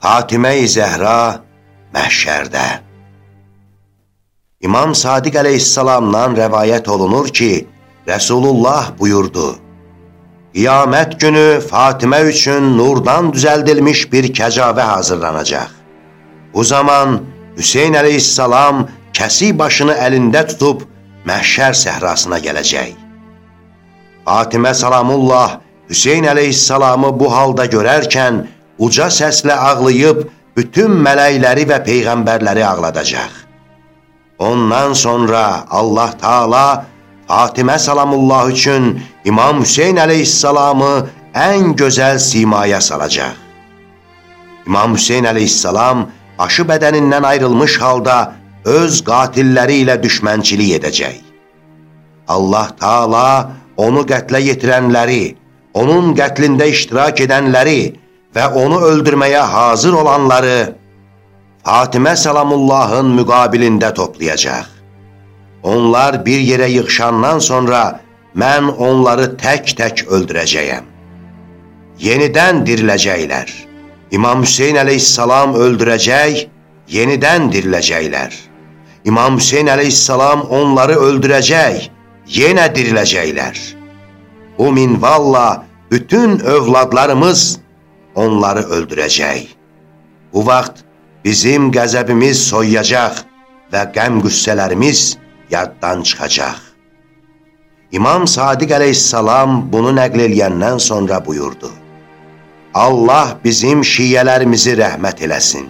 Fatimə-i Zəhra məhşərdə. İmam Sadiq əleyhissalamdan rəvayət olunur ki, Rəsulullah buyurdu, Qiyamət günü Fatimə üçün nurdan düzəldilmiş bir kəcavə hazırlanacaq. Bu zaman Hüseyin əleyhissalam kəsi başını əlində tutub məhşər səhrasına gələcək. Fatimə salamullah Hüseyin əleyhissalamı bu halda görərkən uca səslə ağlayıb bütün mələkləri və peyğəmbərləri ağladacaq. Ondan sonra Allah Taala Fatimə salamullah üçün İmam Hüseyin əleyhissalamı ən gözəl simaya salacaq. İmam Hüseyin əleyhissalam başı bədənindən ayrılmış halda öz qatilləri ilə düşmənçilik edəcək. Allah Taala onu qətlə yetirənləri, onun qətlində iştirak edənləri və onu öldürməyə hazır olanları Fatimə Salamullahın müqabilində toplayacaq. Onlar bir yerə yığışandan sonra mən onları tək-tək öldürəcəyəm. Yenidən diriləcəklər. İmam Hüseyin əleyhissalam öldürəcək, yenidən diriləcəklər. İmam Hüseyin əleyhissalam onları öldürəcək, yenə diriləcəklər. Bu minvalla bütün övladlarımız onları öldürəcək. Bu vaxt bizim qəzəbimiz soyuyacaq və qəm qüssələrimiz yaddan çıxacaq. İmam Sadiq əleyhissalam bunu nəql eləyəndən sonra buyurdu. Allah bizim şiyələrimizi rəhmət eləsin.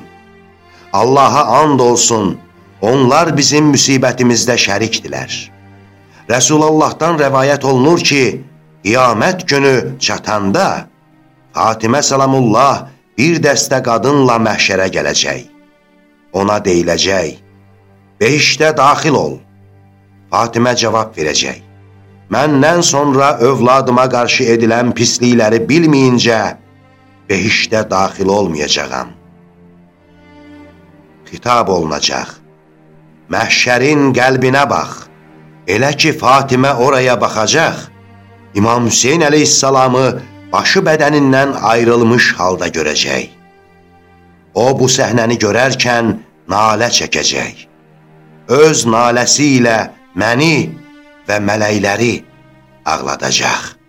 Allaha and olsun, onlar bizim müsibətimizdə şərikdilər. Rəsulullahdan rəvayət olunur ki, qiyamət günü çatanda Fatimə salamullah bir dəstə qadınla məhşərə gələcək. Ona deyiləcək, Beşdə daxil ol. Fatimə cavab verəcək, Məndən sonra övladıma qarşı edilən pislikləri bilməyincə, behişdə daxil olmayacağam. Xitab olunacaq, Məhşərin qəlbinə bax, elə ki, Fatimə oraya baxacaq, İmam Hüseyin əleyhissalamı başı bədənindən ayrılmış halda görəcək. O, bu səhnəni görərkən nalə çəkəcək. Öz naləsi ilə məni və mələkləri ağladacaq.